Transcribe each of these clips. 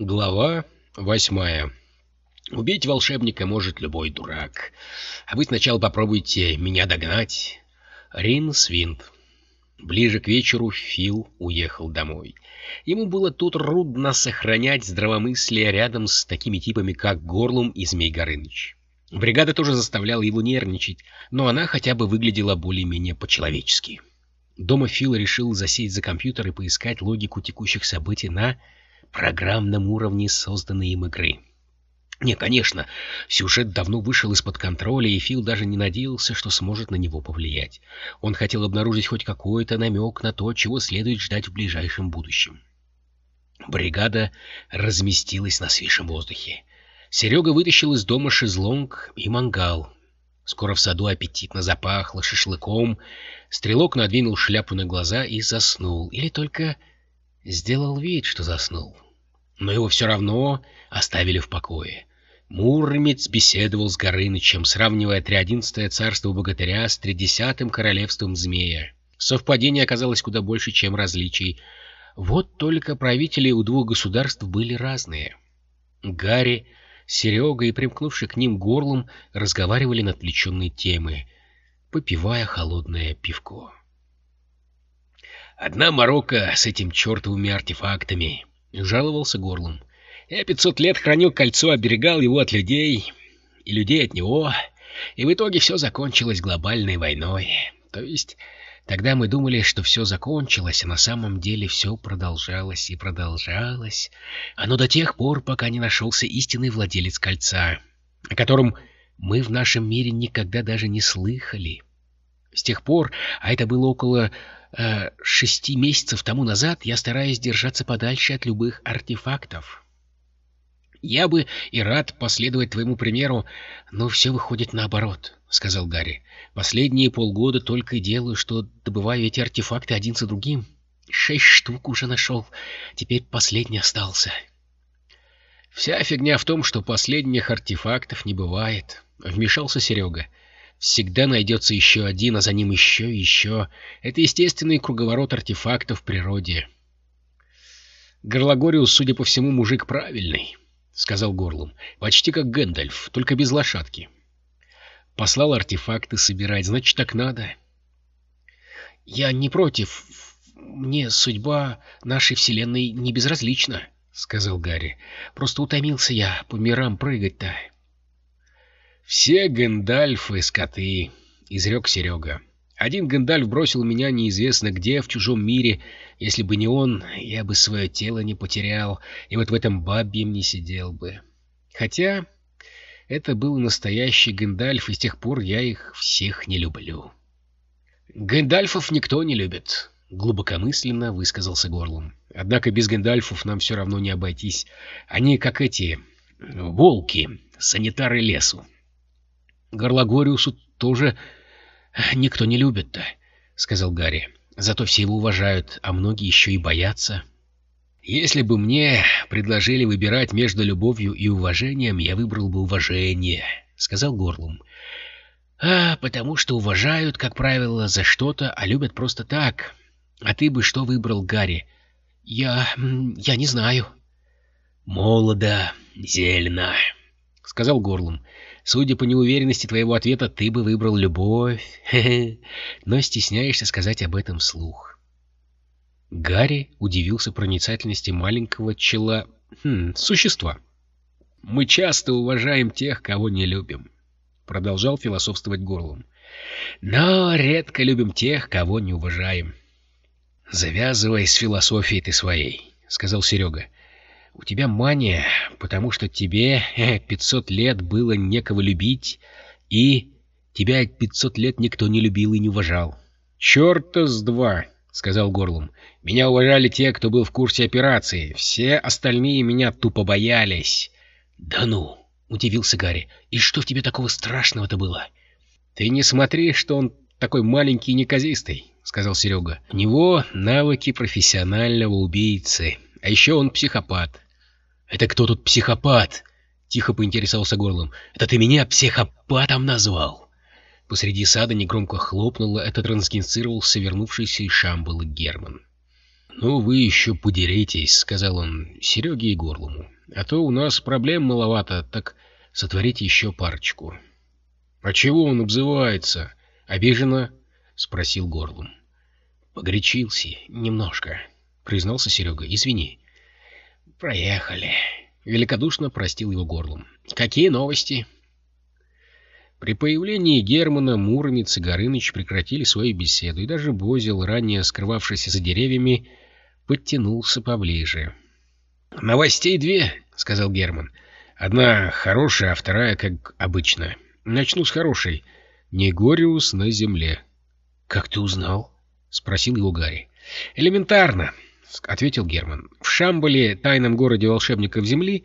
Глава восьмая. Убить волшебника может любой дурак. А вы сначала попробуйте меня догнать. Рин Свинт. Ближе к вечеру Фил уехал домой. Ему было тут трудно сохранять здравомыслие рядом с такими типами, как Горлум и Змей Горыныч. Бригада тоже заставляла его нервничать, но она хотя бы выглядела более-менее по-человечески. Дома Фил решил засесть за компьютер и поискать логику текущих событий на программном уровне созданной им игры. Не, конечно, сюжет давно вышел из-под контроля, и Фил даже не надеялся, что сможет на него повлиять. Он хотел обнаружить хоть какой-то намек на то, чего следует ждать в ближайшем будущем. Бригада разместилась на свежем воздухе. Серега вытащил из дома шезлонг и мангал. Скоро в саду аппетитно запахло шашлыком. Стрелок надвинул шляпу на глаза и заснул. Или только сделал вид, что заснул. Но его все равно оставили в покое. Муромец беседовал с Горынычем, сравнивая триодиннадцатое царство богатыря с тридесятым королевством змея. Совпадение оказалось куда больше, чем различий. Вот только правители у двух государств были разные. Гарри, Серега и примкнувший к ним горлом разговаривали на отвлеченные темы, попивая холодное пивко. «Одна морока с этим чертовыми артефактами», — жаловался горлом. Я пятьсот лет хранил кольцо, оберегал его от людей, и людей от него, и в итоге все закончилось глобальной войной. То есть тогда мы думали, что все закончилось, а на самом деле все продолжалось и продолжалось. Оно до тех пор, пока не нашелся истинный владелец кольца, о котором мы в нашем мире никогда даже не слыхали. С тех пор, а это было около э, шести месяцев тому назад, я стараюсь держаться подальше от любых артефактов. «Я бы и рад последовать твоему примеру, но все выходит наоборот», — сказал Гарри. «Последние полгода только и делаю, что добываю эти артефакты один за другим. Шесть штук уже нашел, теперь последний остался». «Вся фигня в том, что последних артефактов не бывает», — вмешался Серега. «Всегда найдется еще один, а за ним еще и еще. Это естественный круговорот артефактов в природе». Горлогориус, судя по всему, мужик правильный. — сказал Горлум. — Почти как Гэндальф, только без лошадки. Послал артефакты собирать, значит, так надо. — Я не против. Мне судьба нашей вселенной не безразлична, — сказал Гарри. — Просто утомился я по мирам прыгать-то. — Все Гэндальфы — скоты, — изрек Серега. Один Гэндальф бросил меня неизвестно где, в чужом мире. Если бы не он, я бы свое тело не потерял, и вот в этом бабьем не сидел бы. Хотя это был настоящий Гэндальф, и с тех пор я их всех не люблю. «Гэндальфов никто не любит», — глубокомысленно высказался Горлум. «Однако без Гэндальфов нам все равно не обойтись. Они как эти... волки, санитары лесу». Горлогориусу тоже никто не любит-то, — сказал Гарри. Зато все его уважают, а многие еще и боятся. Если бы мне предложили выбирать между любовью и уважением, я выбрал бы уважение, — сказал Горлум. А, потому что уважают, как правило, за что-то, а любят просто так. А ты бы что выбрал, Гарри? Я... я не знаю. Молодо, зелено, — сказал Горлум. Судя по неуверенности твоего ответа, ты бы выбрал любовь, но стесняешься сказать об этом вслух. Гарри удивился проницательности маленького чела... Хм, существа. «Мы часто уважаем тех, кого не любим», — продолжал философствовать горлом. «Но редко любим тех, кого не уважаем». «Завязывай с философией ты своей», — сказал Серега. У тебя мания, потому что тебе пятьсот лет было некого любить, и тебя пятьсот лет никто не любил и не уважал. — Черта с два, — сказал Горлум. — Меня уважали те, кто был в курсе операции. Все остальные меня тупо боялись. — Да ну, — удивился Гарри. — И что в тебе такого страшного-то было? — Ты не смотри, что он такой маленький и неказистый, — сказал Серега. — У него навыки профессионального убийцы. — а еще он психопат. — Это кто тут психопат? — тихо поинтересовался горлом. — Это ты меня психопатом назвал? Посреди сада негромко хлопнуло, это трансгенцировался вернувшийся из Шамбала Герман. «Ну, вы еще подеритесь», — сказал он Сереге и Горлому. «А то у нас проблем маловато, так сотворите еще парочку». «А чего он обзывается?» — обиженно спросил Горлум. «Погорячился немножко», — признался Серега. «Извини». «Проехали». Великодушно простил его Горлум. «Какие новости?» При появлении Германа Муромец и Горыныч прекратили свою беседу, и даже Бозил, ранее скрывавшийся за деревьями, подтянулся поближе. «Новостей две», — сказал Герман. «Одна хорошая, а вторая, как обычно. Начну с хорошей. Негориус на земле». «Как ты узнал?» — спросил его Гарри. «Элементарно», — ответил Герман. «В Шамбале, тайном городе волшебников Земли,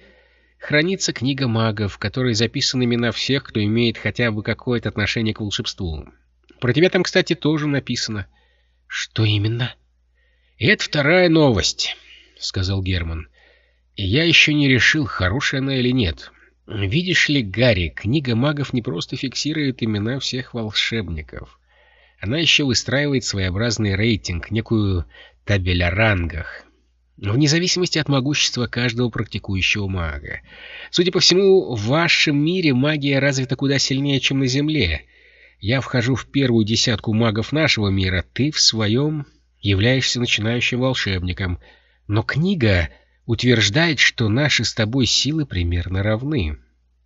хранится книга магов, в которой записаны имена всех, кто имеет хотя бы какое-то отношение к волшебству. Про тебя там, кстати, тоже написано». «Что именно?» «Это вторая новость», — сказал Герман. «И я еще не решил, хорошая она или нет. Видишь ли, Гарри, книга магов не просто фиксирует имена всех волшебников. Она еще выстраивает своеобразный рейтинг, некую табель о рангах, вне зависимости от могущества каждого практикующего мага. Судя по всему, в вашем мире магия развита куда сильнее, чем на Земле. Я вхожу в первую десятку магов нашего мира, ты в своем являешься начинающим волшебником, но книга утверждает, что наши с тобой силы примерно равны.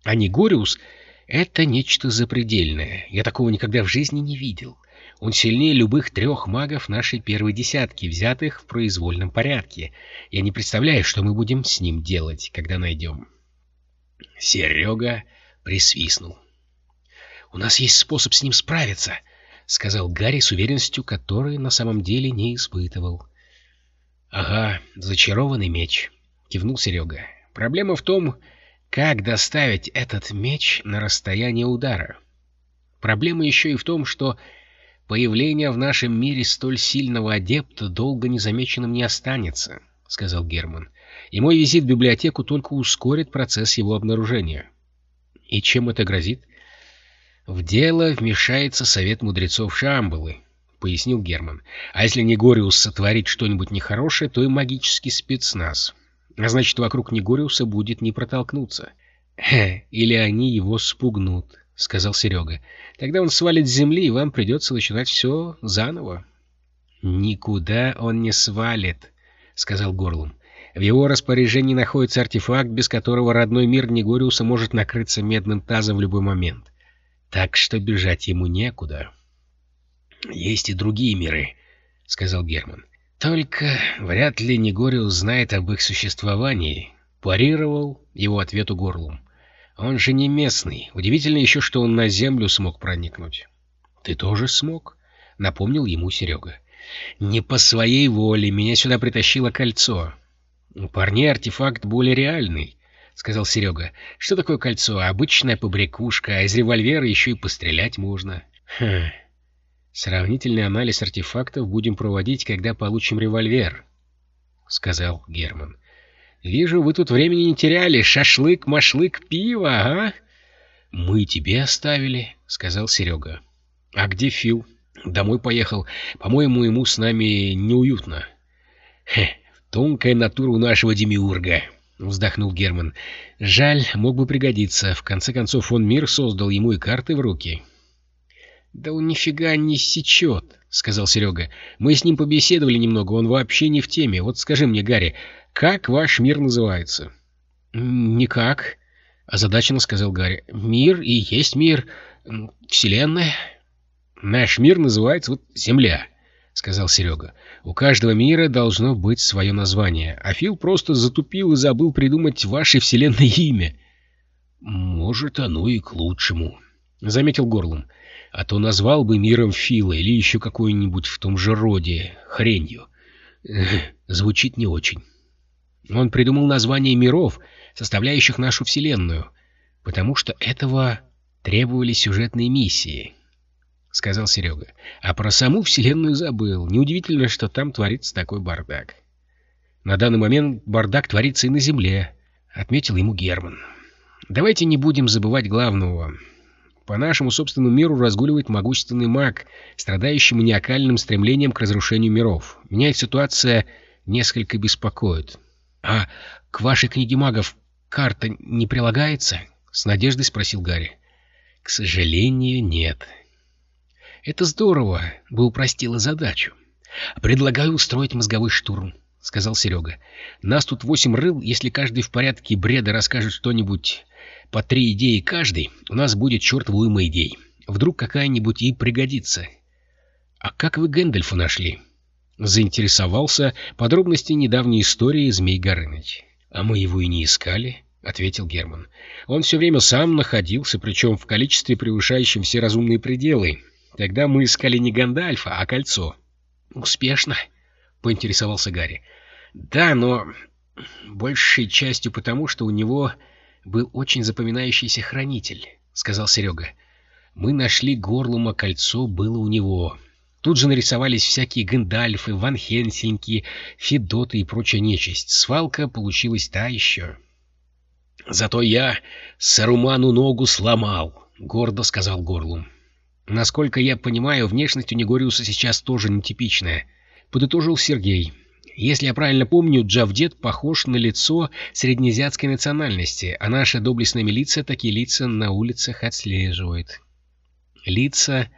А Негориус — это нечто запредельное. Я такого никогда в жизни не видел. Он сильнее любых трех магов нашей первой десятки, взятых в произвольном порядке. Я не представляю, что мы будем с ним делать, когда найдем. Серега присвистнул. — У нас есть способ с ним справиться, — сказал Гарри с уверенностью, которой на самом деле не испытывал. — Ага, зачарованный меч, — кивнул Серега. — Проблема в том, как доставить этот меч на расстояние удара. Проблема еще и в том, что появление в нашем мире столь сильного адепта долго незамеченным не останется, — сказал Герман. — И мой визит в библиотеку только ускорит процесс его обнаружения. — И чем это грозит? «В дело вмешается совет мудрецов Шамбалы», — пояснил Герман. «А если Негориус сотворит что-нибудь нехорошее, то и магический спецназ. А значит, вокруг Негориуса будет не протолкнуться». «Или они его спугнут», — сказал Серега. «Тогда он свалит с земли, и вам придется начинать все заново». «Никуда он не свалит», — сказал Горлум. В его распоряжении находится артефакт, без которого родной мир Негориуса может накрыться медным тазом в любой момент так что бежать ему некуда. — Есть и другие миры, — сказал Герман. — Только вряд ли Негориус знает об их существовании, — парировал его ответу горлом. Он же не местный. Удивительно еще, что он на землю смог проникнуть. — Ты тоже смог? — напомнил ему Серега. — Не по своей воле. Меня сюда притащило кольцо. У парней артефакт более реальный. — сказал Серега. — Что такое кольцо? Обычная побрякушка, а из револьвера еще и пострелять можно. — Хм. Сравнительный анализ артефактов будем проводить, когда получим револьвер, — сказал Герман. — Вижу, вы тут времени не теряли. Шашлык, машлык, пиво, а? — Мы тебе оставили, — сказал Серега. — А где Фил? — Домой поехал. По-моему, ему с нами неуютно. — Тонкая натура у нашего демиурга, — вздохнул Герман. «Жаль, мог бы пригодиться. В конце концов, он мир создал, ему и карты в руки». «Да он нифига не сечет», — сказал Серега. «Мы с ним побеседовали немного, он вообще не в теме. Вот скажи мне, Гарри, как ваш мир называется?» «Никак», — озадаченно сказал Гарри. «Мир и есть мир. Вселенная». «Наш мир называется вот Земля», — сказал Серега. У каждого мира должно быть свое название, а Фил просто затупил и забыл придумать ваше вселенное имя. — Может, оно и к лучшему, — заметил Горлом. — А то назвал бы миром Фила или еще какой-нибудь в том же роде хренью. Звучит не очень. Он придумал название миров, составляющих нашу вселенную, потому что этого требовали сюжетные миссии. —— сказал Серега. — А про саму Вселенную забыл. Неудивительно, что там творится такой бардак. — На данный момент бардак творится и на Земле, — отметил ему Герман. — Давайте не будем забывать главного. По нашему собственному миру разгуливает могущественный маг, страдающий маниакальным стремлением к разрушению миров. Меняет ситуация несколько беспокоит. — А к вашей книге магов карта не прилагается? — с надеждой спросил Гарри. — К сожалению, нет. — Это здорово, бы упростило задачу. — Предлагаю устроить мозговой штурм, — сказал Серега. — Нас тут восемь рыл, если каждый в порядке бреда расскажет что-нибудь по три идеи каждый, у нас будет черт уйма идей. Вдруг какая-нибудь и пригодится. — А как вы Гэндальфа нашли? — заинтересовался подробности недавней истории Змей Горыныч. — А мы его и не искали, — ответил Герман. — Он все время сам находился, причем в количестве, превышающем все разумные пределы. Тогда мы искали не Гандальфа, а кольцо. — Успешно, — поинтересовался Гарри. — Да, но большей частью потому, что у него был очень запоминающийся хранитель, — сказал Серега. Мы нашли горлума, кольцо было у него. Тут же нарисовались всякие Гэндальфы, Ван Хельсинки, Федоты и прочая нечисть. Свалка получилась та еще. — Зато я Саруману ногу сломал, — гордо сказал Горлум. — Насколько я понимаю, внешность у Негориуса сейчас тоже нетипичная, — подытожил Сергей. Если я правильно помню, Джавдет похож на лицо среднеазиатской национальности, а наша доблестная милиция такие лица на улицах отслеживает. Лица,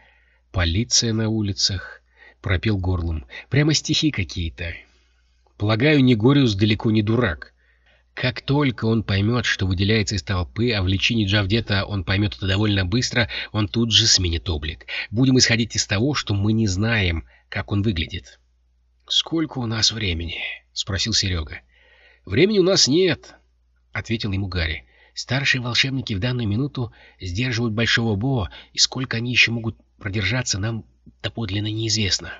полиция на улицах, пропел горлом. Прямо стихи какие-то. Полагаю, Негориус далеко не дурак. Как только он поймет, что выделяется из толпы, а в лечении Джавдета он поймет это довольно быстро, он тут же сменит облик. Будем исходить из того, что мы не знаем, как он выглядит. «Сколько у нас времени?» — спросил Серега. «Времени у нас нет», — ответил ему Гарри. «Старшие волшебники в данную минуту сдерживают Большого Бо, и сколько они еще могут продержаться, нам доподлинно неизвестно».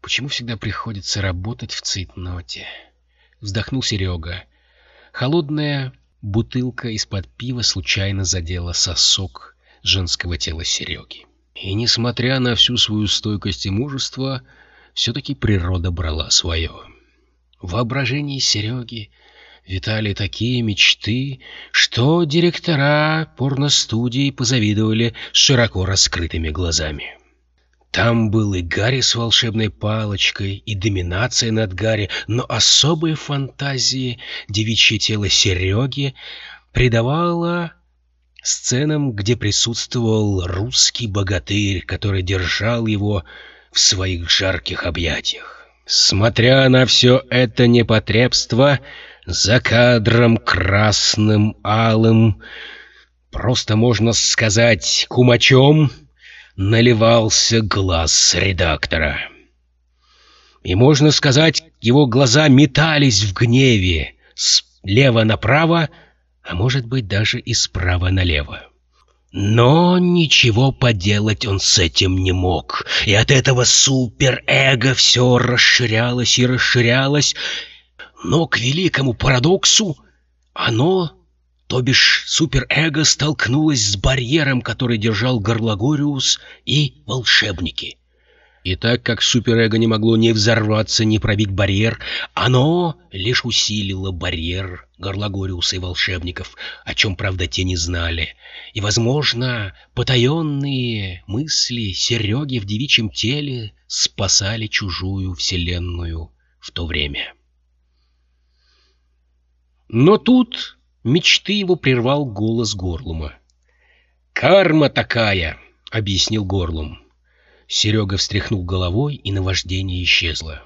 «Почему всегда приходится работать в цитноте?» — вздохнул Серега. Холодная бутылка из-под пива случайно задела сосок женского тела Сереги. И, несмотря на всю свою стойкость и мужество, все-таки природа брала свое. В воображении Сереги витали такие мечты, что директора порностудии позавидовали широко раскрытыми глазами. Там был и Гарри с волшебной палочкой, и доминация над Гарри, но особые фантазии девичье тело Сереги придавало сценам, где присутствовал русский богатырь, который держал его в своих жарких объятиях. Смотря на все это непотребство, за кадром красным, алым, просто можно сказать кумачом, наливался глаз редактора. И, можно сказать, его глаза метались в гневе слева направо, а может быть даже и справа налево. Но ничего поделать он с этим не мог, и от этого суперэго все расширялось и расширялось, но к великому парадоксу оно, то бишь суперэго, столкнулось с барьером, который держал Горлагориус и волшебники. И так как суперэго не могло ни взорваться, ни пробить барьер, оно лишь усилило барьер Горлагориуса и волшебников, о чем, правда, те не знали. И, возможно, потаенные мысли Сереги в девичьем теле спасали чужую вселенную в то время. Но тут мечты его прервал голос Горлума. «Карма такая!» — объяснил Горлум. Серега встряхнул головой, и наваждение исчезло.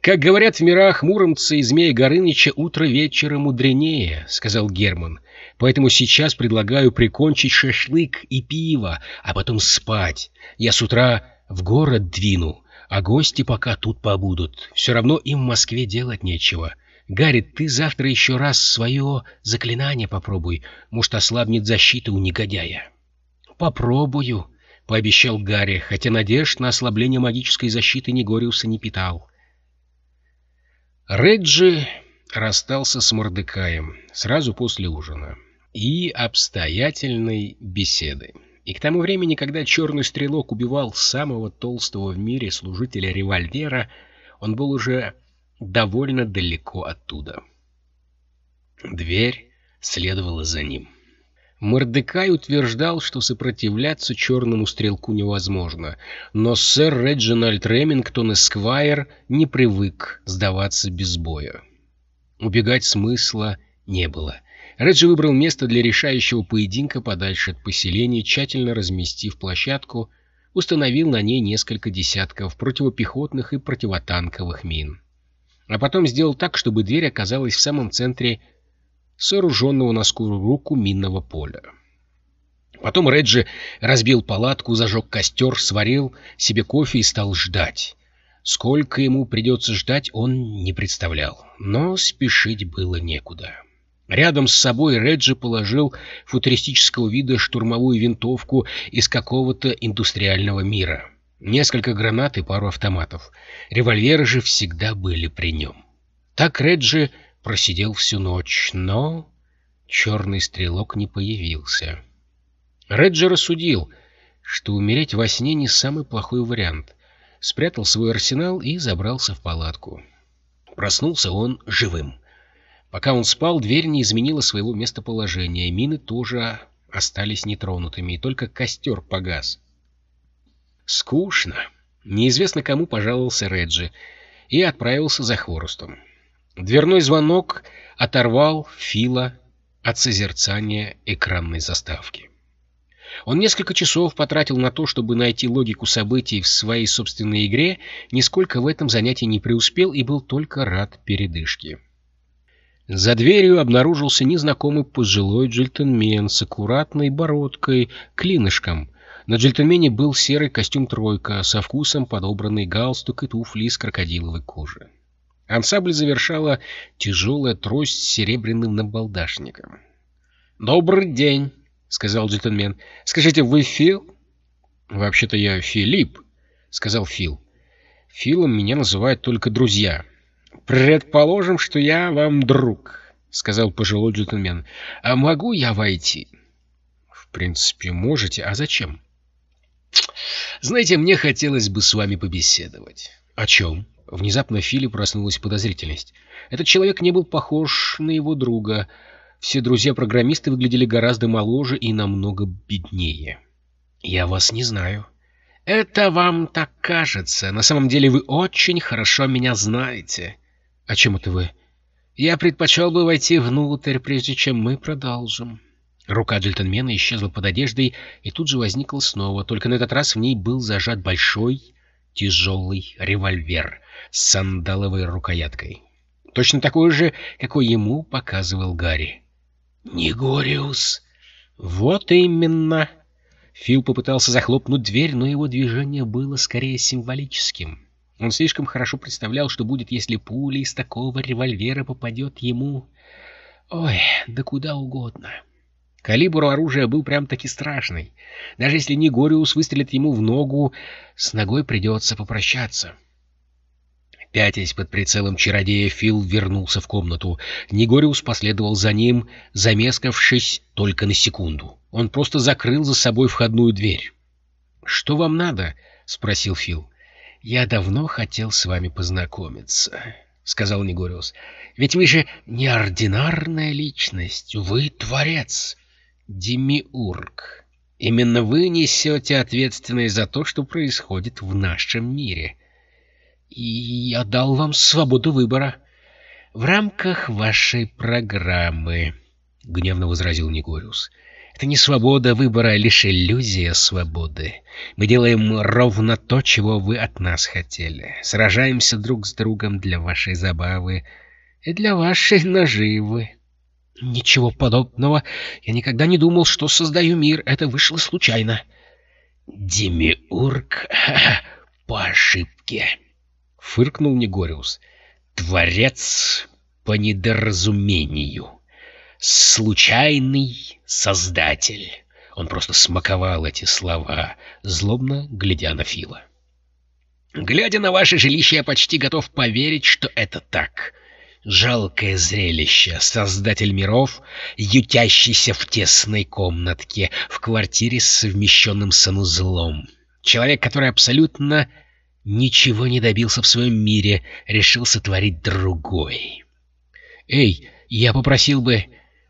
«Как говорят в мирах Муромца и Змея Горыныча, утро вечера мудренее», — сказал Герман. «Поэтому сейчас предлагаю прикончить шашлык и пиво, а потом спать. Я с утра в город двину, а гости пока тут побудут. Все равно им в Москве делать нечего. Гарри, ты завтра еще раз свое заклинание попробуй. Может, ослабнет защита у негодяя». «Попробую», — пообещал Гарри, хотя надежд на ослабление магической защиты Негориуса не питал. Реджи расстался с Мордекаем сразу после ужина и обстоятельной беседы. И к тому времени, когда черный стрелок убивал самого толстого в мире служителя револьвера, он был уже довольно далеко оттуда. Дверь следовала за ним. Мордекай утверждал, что сопротивляться черному стрелку невозможно, но сэр Реджинальд Ремингтон Эсквайр не привык сдаваться без боя. Убегать смысла не было. Реджи выбрал место для решающего поединка подальше от поселения, тщательно разместив площадку, установил на ней несколько десятков противопехотных и противотанковых мин. А потом сделал так, чтобы дверь оказалась в самом центре сооруженного на скорую руку минного поля. Потом Реджи разбил палатку, зажег костер, сварил себе кофе и стал ждать. Сколько ему придется ждать, он не представлял, но спешить было некуда. Рядом с собой Реджи положил футуристического вида штурмовую винтовку из какого-то индустриального мира. Несколько гранат и пару автоматов. Револьверы же всегда были при нем. Так Реджи просидел всю ночь, но черный стрелок не появился. Реджи рассудил, что умереть во сне не самый плохой вариант. Спрятал свой арсенал и забрался в палатку. Проснулся он живым. Пока он спал, дверь не изменила своего местоположения, мины тоже остались нетронутыми, и только костер погас. Скучно. Неизвестно, кому пожаловался Реджи, и отправился за хворостом. Дверной звонок оторвал Фила от созерцания экранной заставки. Он несколько часов потратил на то, чтобы найти логику событий в своей собственной игре, нисколько в этом занятии не преуспел и был только рад передышке. За дверью обнаружился незнакомый пожилой джельтенмен с аккуратной бородкой, клинышком. На джельтенмене был серый костюм «тройка» со вкусом подобранный галстук и туфли из крокодиловой кожи. Ансамбль завершала тяжелая трость с серебряным набалдашником. «Добрый день!» — сказал джентльмен. — Скажите, вы Фил? — Вообще-то я Филипп, — сказал Фил. — Филом меня называют только друзья. «Предположим, что я вам друг», — сказал пожилой джентльмен. «А могу я войти?» «В принципе, можете. А зачем?» «Знаете, мне хотелось бы с вами побеседовать». «О чем?» Внезапно Филипп проснулась подозрительность. Этот человек не был похож на его друга. Все друзья-программисты выглядели гораздо моложе и намного беднее. «Я вас не знаю». «Это вам так кажется. На самом деле вы очень хорошо меня знаете». — О чем это вы? — Я предпочел бы войти внутрь, прежде чем мы продолжим. Рука джентльмена исчезла под одеждой и тут же возникла снова, только на этот раз в ней был зажат большой тяжелый револьвер с сандаловой рукояткой. Точно такой же, какой ему показывал Гарри. «Негориус!» «Вот именно!» Фил попытался захлопнуть дверь, но его движение было скорее символическим. Он слишком хорошо представлял, что будет, если пуля из такого револьвера попадет ему... Ой, да куда угодно. Калибр оружия был прям-таки страшный. Даже если Негориус выстрелит ему в ногу, с ногой придется попрощаться. Пятясь под прицелом чародея, Фил вернулся в комнату. Негориус последовал за ним, замескавшись только на секунду. Он просто закрыл за собой входную дверь. — Что вам надо? — спросил Фил. «Я давно хотел с вами познакомиться», — сказал Негориус. «Ведь вы же неординарная личность, вы творец, демиург. Именно вы несете ответственность за то, что происходит в нашем мире. И я дал вам свободу выбора в рамках вашей программы», — гневно возразил Негориус. Это не свобода выбора, а лишь иллюзия свободы. Мы делаем ровно то, чего вы от нас хотели. Сражаемся друг с другом для вашей забавы и для вашей наживы. Ничего подобного. Я никогда не думал, что создаю мир. Это вышло случайно. Демиург по ошибке. Фыркнул Негориус. Творец по недоразумению случайный создатель. Он просто смаковал эти слова, злобно глядя на Фила. Глядя на ваше жилище, я почти готов поверить, что это так. Жалкое зрелище, создатель миров, ютящийся в тесной комнатке, в квартире с совмещенным санузлом. Человек, который абсолютно ничего не добился в своем мире, решил сотворить другой. «Эй, я попросил бы...»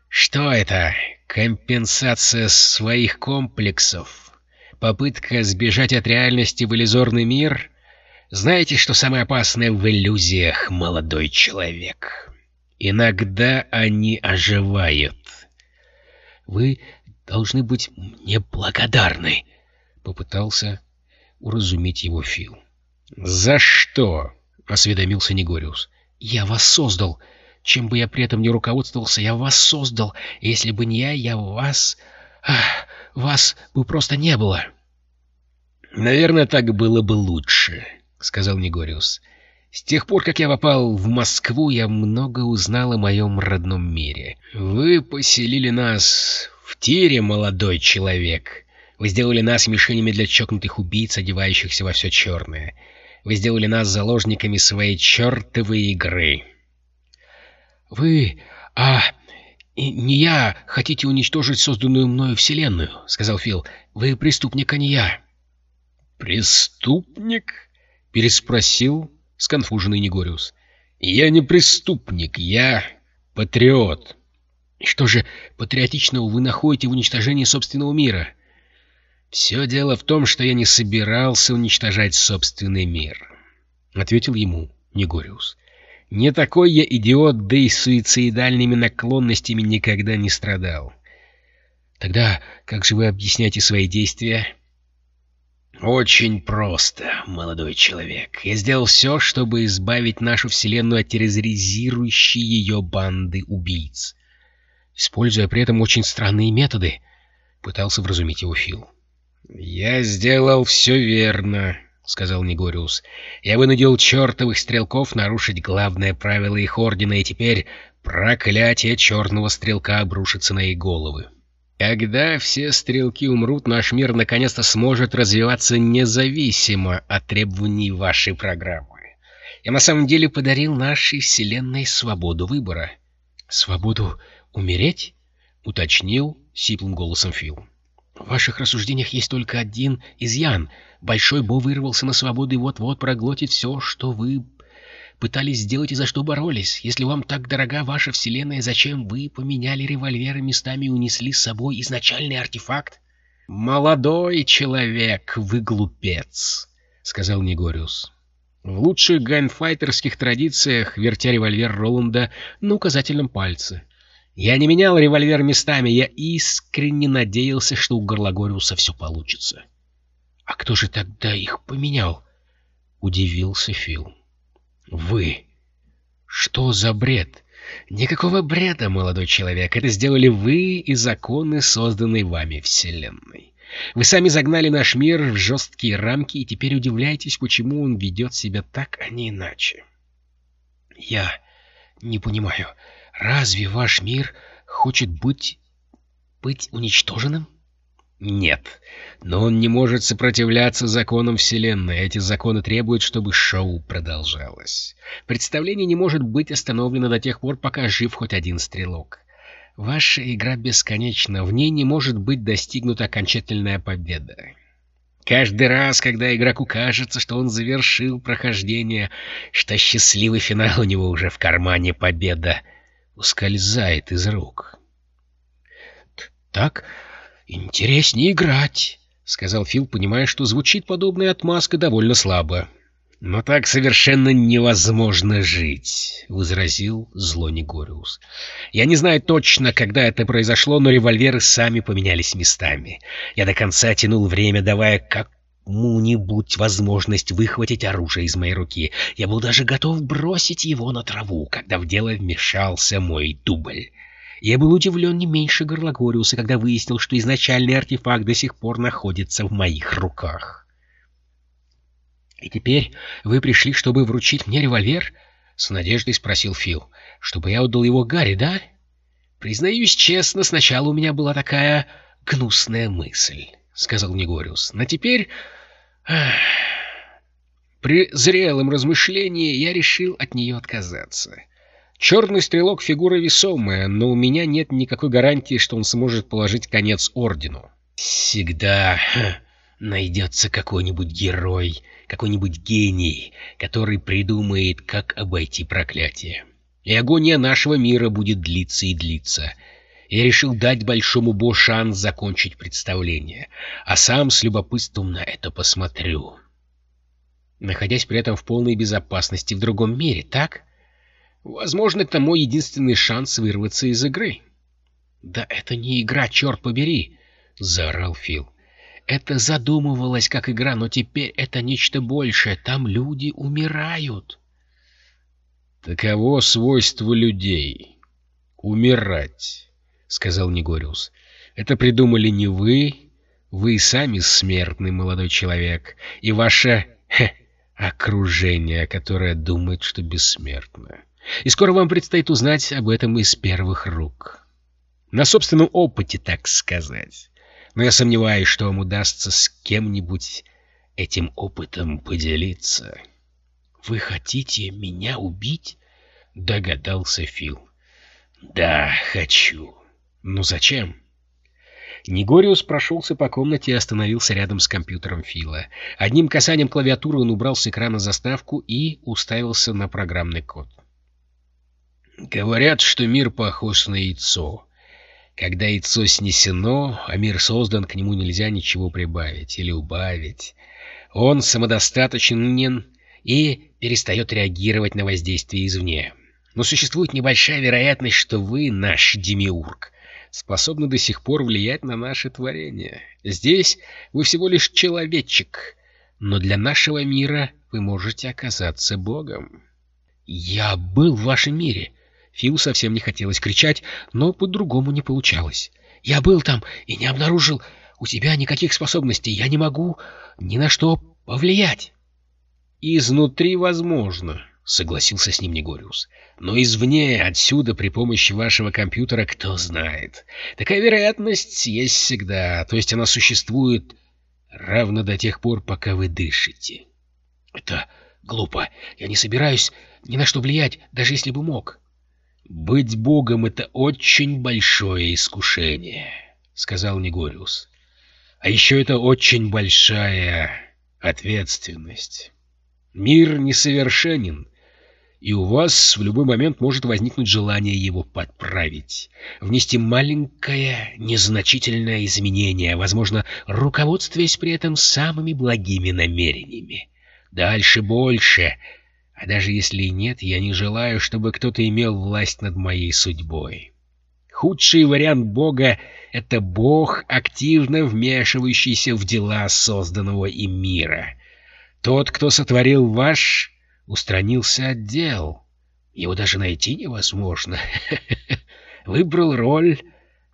«Что это? компенсация своих комплексов, попытка сбежать от реальности в иллюзорный мир. Знаете, что самое опасное в иллюзиях, молодой человек? Иногда они оживают. Вы должны быть мне благодарны, — попытался уразуметь его Фил. — За что? — осведомился Негориус. — Я вас создал. Чем бы я при этом не руководствовался, я вас создал. Если бы не я, я вас... Ах, вас бы просто не было. — Наверное, так было бы лучше, — сказал Негориус. — С тех пор, как я попал в Москву, я много узнал о моем родном мире. Вы поселили нас в тире, молодой человек. Вы сделали нас мишенями для чокнутых убийц, одевающихся во все черное. Вы сделали нас заложниками своей чертовой игры. — Вы... а... не я хотите уничтожить созданную мною вселенную, — сказал Фил. — Вы преступник, а не я. — Преступник? — переспросил сконфуженный Негориус. — Я не преступник, я патриот. — Что же патриотичного вы находите в уничтожении собственного мира? — Все дело в том, что я не собирался уничтожать собственный мир, — ответил ему Негориус. — Не такой я идиот, да и суицидальными наклонностями никогда не страдал. — Тогда как же вы объясняете свои действия? — Очень просто, молодой человек. Я сделал все, чтобы избавить нашу Вселенную от терроризирующей ее банды убийц. Используя при этом очень странные методы, — пытался вразумить его Фил. «Я сделал все верно», — сказал Негориус. «Я вынудил чертовых стрелков нарушить главное правило их ордена, и теперь проклятие черного стрелка обрушится на их головы. Когда все стрелки умрут, наш мир наконец-то сможет развиваться независимо от требований вашей программы. Я на самом деле подарил нашей вселенной свободу выбора». «Свободу умереть?» — уточнил сиплым голосом Фил. В ваших рассуждениях есть только один изъян. Большой Бо вырвался на свободу и вот-вот проглотит все, что вы пытались сделать и за что боролись. Если вам так дорога ваша вселенная, зачем вы поменяли револьверы местами и унесли с собой изначальный артефакт? — Молодой человек, вы глупец, — сказал Негориус. В лучших ганфайтерских традициях, вертя револьвер Роланда на указательном пальце, я не менял револьвер местами, я искренне надеялся, что у Горлагориуса все получится. — А кто же тогда их поменял? — удивился Фил. — Вы. Что за бред? Никакого бреда, молодой человек. Это сделали вы и законы, созданной вами Вселенной. Вы сами загнали наш мир в жесткие рамки и теперь удивляетесь, почему он ведет себя так, а не иначе. — Я не понимаю. Разве ваш мир хочет быть... быть уничтоженным? Нет, но он не может сопротивляться законам Вселенной. Эти законы требуют, чтобы шоу продолжалось. Представление не может быть остановлено до тех пор, пока жив хоть один стрелок. Ваша игра бесконечна, в ней не может быть достигнута окончательная победа. Каждый раз, когда игроку кажется, что он завершил прохождение, что счастливый финал у него уже в кармане победа — ускользает из рук. «Так интереснее играть», — сказал Фил, понимая, что звучит подобная отмазка довольно слабо. «Но так совершенно невозможно жить», — возразил зло Негориус. «Я не знаю точно, когда это произошло, но револьверы сами поменялись местами. Я до конца тянул время, давая кому-нибудь возможность выхватить оружие из моей руки. Я был даже готов бросить его на траву, когда в дело вмешался мой дубль. Я был удивлен не меньше Горлагориуса, когда выяснил, что изначальный артефакт до сих пор находится в моих руках. — И теперь вы пришли, чтобы вручить мне револьвер? — с надеждой спросил Фил. — Чтобы я отдал его Гарри, да? Признаюсь честно, сначала у меня была такая гнусная мысль, — сказал Негориус. — Но теперь при зрелом размышлении я решил от нее отказаться. Черный стрелок — фигура весомая, но у меня нет никакой гарантии, что он сможет положить конец ордену. Всегда найдется какой-нибудь герой, какой-нибудь гений, который придумает, как обойти проклятие. И агония нашего мира будет длиться и длиться. Я решил дать Большому Бо шанс закончить представление, а сам с любопытством на это посмотрю. Находясь при этом в полной безопасности в другом мире, так? Возможно, это мой единственный шанс вырваться из игры. — Да это не игра, черт побери! — заорал Фил. — Это задумывалось как игра, но теперь это нечто большее. Там люди умирают. — Таково свойство людей. Умирать, — сказал Негориус. — Это придумали не вы, вы сами смертный молодой человек, и ваше хе, окружение, которое думает, что бессмертно. И скоро вам предстоит узнать об этом из первых рук. На собственном опыте, так сказать. Но я сомневаюсь, что вам удастся с кем-нибудь этим опытом поделиться. — Вы хотите меня убить? — догадался Фил. — Да, хочу. Но зачем? Негориус прошелся по комнате и остановился рядом с компьютером Фила. Одним касанием клавиатуры он убрал с экрана заставку и уставился на программный код. Говорят, что мир похож на яйцо. Когда яйцо снесено, а мир создан, к нему нельзя ничего прибавить или убавить. Он самодостаточен и перестает реагировать на воздействие извне. Но существует небольшая вероятность, что вы, наш демиург, способны до сих пор влиять на наше творение. Здесь вы всего лишь человечек, но для нашего мира вы можете оказаться богом. «Я был в вашем мире», Филу совсем не хотелось кричать, но по-другому не получалось. «Я был там и не обнаружил у тебя никаких способностей. Я не могу ни на что повлиять». «Изнутри возможно», — согласился с ним Негориус. «Но извне, отсюда, при помощи вашего компьютера, кто знает. Такая вероятность есть всегда, то есть она существует равно до тех пор, пока вы дышите». «Это глупо. Я не собираюсь ни на что влиять, даже если бы мог». «Быть богом — это очень большое искушение», — сказал Негориус. «А еще это очень большая ответственность. Мир несовершенен, и у вас в любой момент может возникнуть желание его подправить, внести маленькое, незначительное изменение, возможно, руководствуясь при этом самыми благими намерениями. Дальше больше — а даже если и нет, я не желаю, чтобы кто-то имел власть над моей судьбой. Худший вариант Бога — это Бог, активно вмешивающийся в дела созданного им мира. Тот, кто сотворил ваш, устранился от дел. Его даже найти невозможно. Выбрал роль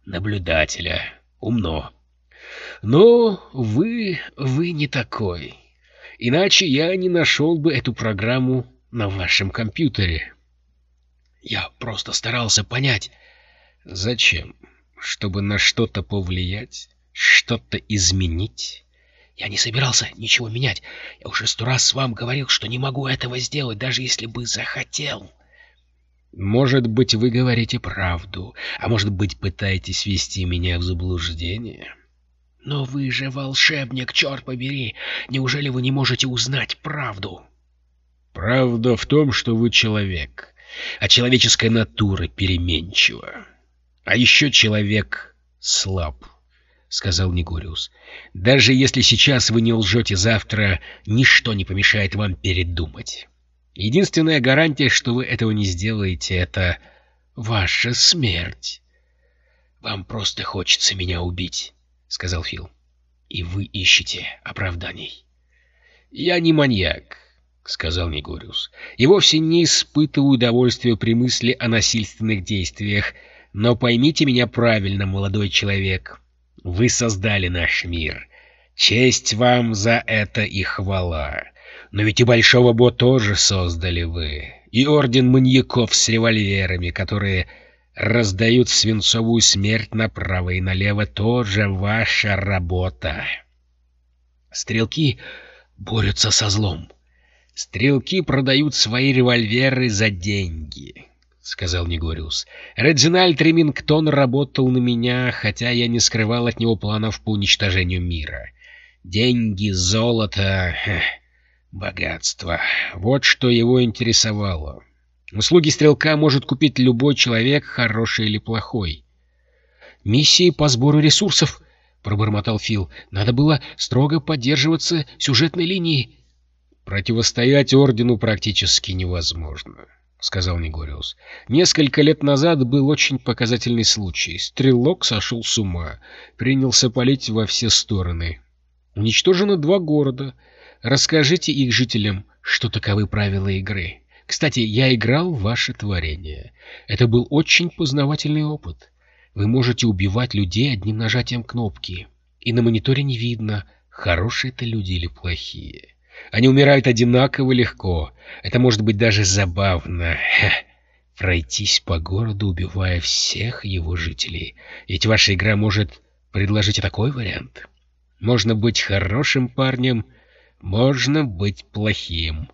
наблюдателя. Умно. Но вы, вы не такой. Иначе я не нашел бы эту программу на вашем компьютере. Я просто старался понять. Зачем? Чтобы на что-то повлиять? Что-то изменить? Я не собирался ничего менять. Я уже сто раз вам говорил, что не могу этого сделать, даже если бы захотел. Может быть, вы говорите правду, а может быть, пытаетесь ввести меня в заблуждение? Но вы же волшебник, черт побери! Неужели вы не можете узнать правду? — Правда в том, что вы человек, а человеческая натура переменчива. А еще человек слаб, — сказал Негориус. Даже если сейчас вы не лжете, завтра ничто не помешает вам передумать. Единственная гарантия, что вы этого не сделаете, — это ваша смерть. — Вам просто хочется меня убить, — сказал Фил. — И вы ищете оправданий. — Я не маньяк. — сказал Негориус, — и вовсе не испытываю удовольствия при мысли о насильственных действиях, но поймите меня правильно, молодой человек. Вы создали наш мир. Честь вам за это и хвала. Но ведь и Большого Бо тоже создали вы. И Орден Маньяков с револьверами, которые раздают свинцовую смерть направо и налево, тоже ваша работа. Стрелки борются со злом, Стрелки продают свои револьверы за деньги, — сказал Негориус. Реджинальд Ремингтон работал на меня, хотя я не скрывал от него планов по уничтожению мира. Деньги, золото, богатство — вот что его интересовало. Услуги стрелка может купить любой человек, хороший или плохой. миссии по сбору ресурсов, — пробормотал Фил. — Надо было строго поддерживаться сюжетной линии. — Противостоять Ордену практически невозможно, — сказал Негориус. — Несколько лет назад был очень показательный случай. Стрелок сошел с ума, принялся палить во все стороны. Уничтожено два города. Расскажите их жителям, что таковы правила игры. Кстати, я играл в ваше творение. Это был очень познавательный опыт. Вы можете убивать людей одним нажатием кнопки. И на мониторе не видно, хорошие это люди или плохие. Они умирают одинаково легко. Это может быть даже забавно. Ха. Пройтись по городу, убивая всех его жителей. Ведь ваша игра может предложить такой вариант. Можно быть хорошим парнем, можно быть плохим.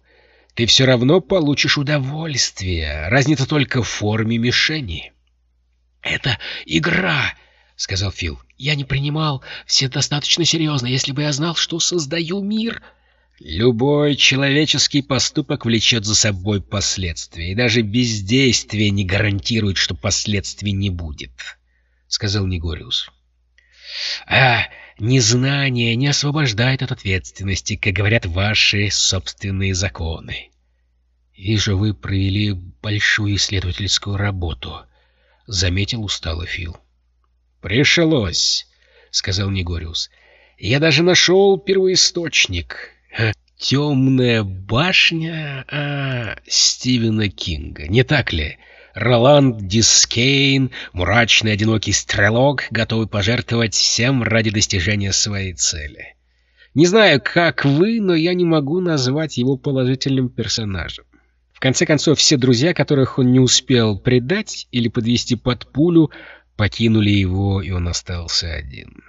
Ты все равно получишь удовольствие. Разница только в форме мишени. «Это игра!» — сказал Фил. «Я не принимал все достаточно серьезно. Если бы я знал, что создаю мир...» «Любой человеческий поступок влечет за собой последствия, и даже бездействие не гарантирует, что последствий не будет», — сказал Негориус. «А незнание не освобождает от ответственности, как говорят ваши собственные законы. Вижу, вы провели большую исследовательскую работу», — заметил устало Фил. «Пришлось», — сказал Негориус. «Я даже нашел первоисточник. Темная башня а, Стивена Кинга, не так ли? Роланд Дискейн, мрачный одинокий стрелок, готовый пожертвовать всем ради достижения своей цели. Не знаю, как вы, но я не могу назвать его положительным персонажем. В конце концов, все друзья, которых он не успел предать или подвести под пулю, покинули его, и он остался один.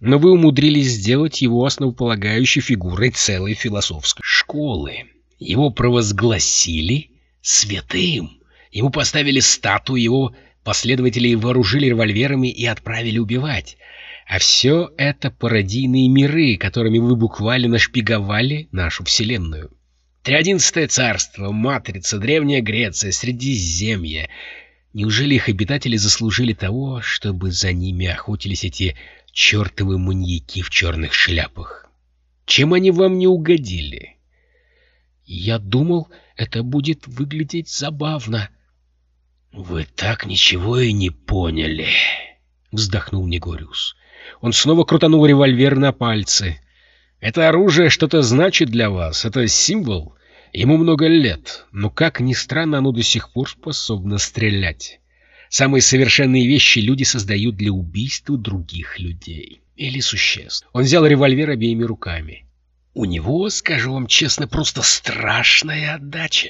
Но вы умудрились сделать его основополагающей фигурой целой философской школы. Его провозгласили святым. Ему поставили статую, его последователи вооружили револьверами и отправили убивать. А все это пародийные миры, которыми вы буквально нашпиговали нашу Вселенную. Триодиннадцатое царство, Матрица, Древняя Греция, Средиземье. Неужели их обитатели заслужили того, чтобы за ними охотились эти чертовы маньяки в черных шляпах? Чем они вам не угодили? Я думал, это будет выглядеть забавно. Вы так ничего и не поняли, вздохнул Негориус. Он снова крутанул револьвер на пальцы. Это оружие что-то значит для вас, это символ. Ему много лет, но, как ни странно, оно до сих пор способно стрелять. Самые совершенные вещи люди создают для убийства других людей или существ. Он взял револьвер обеими руками. У него, скажу вам честно, просто страшная отдача.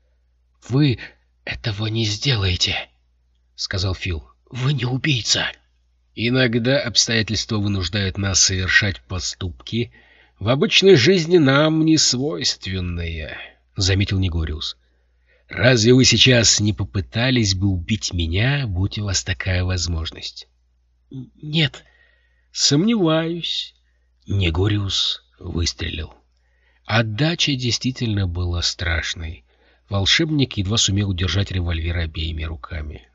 — Вы этого не сделаете, — сказал Фил. — Вы не убийца. Иногда обстоятельства вынуждают нас совершать поступки, — в обычной жизни нам не свойственное, — заметил Негориус. Разве вы сейчас не попытались бы убить меня, будь у вас такая возможность? — Нет. — Сомневаюсь. Негориус выстрелил. Отдача действительно была страшной. Волшебник едва сумел удержать револьвер обеими руками.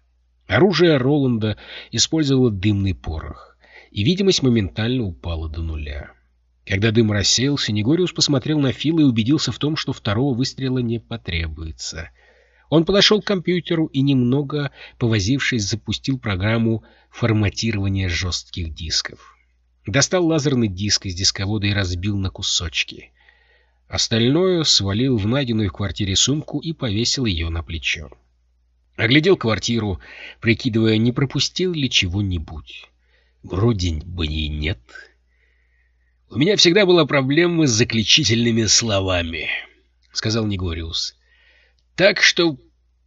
Оружие Роланда использовало дымный порох, и видимость моментально упала до нуля. Когда дым рассеялся, Негориус посмотрел на Фила и убедился в том, что второго выстрела не потребуется. Он подошел к компьютеру и, немного повозившись, запустил программу форматирования жестких дисков. Достал лазерный диск из дисковода и разбил на кусочки. Остальное свалил в найденную в квартире сумку и повесил ее на плечо. Оглядел квартиру, прикидывая, не пропустил ли чего-нибудь. Вроде бы и нет. — У меня всегда была проблема с заключительными словами, — сказал Негориус. — Так что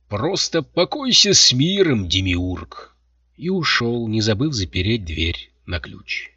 просто покойся с миром, Демиург. И ушел, не забыв запереть дверь на ключ.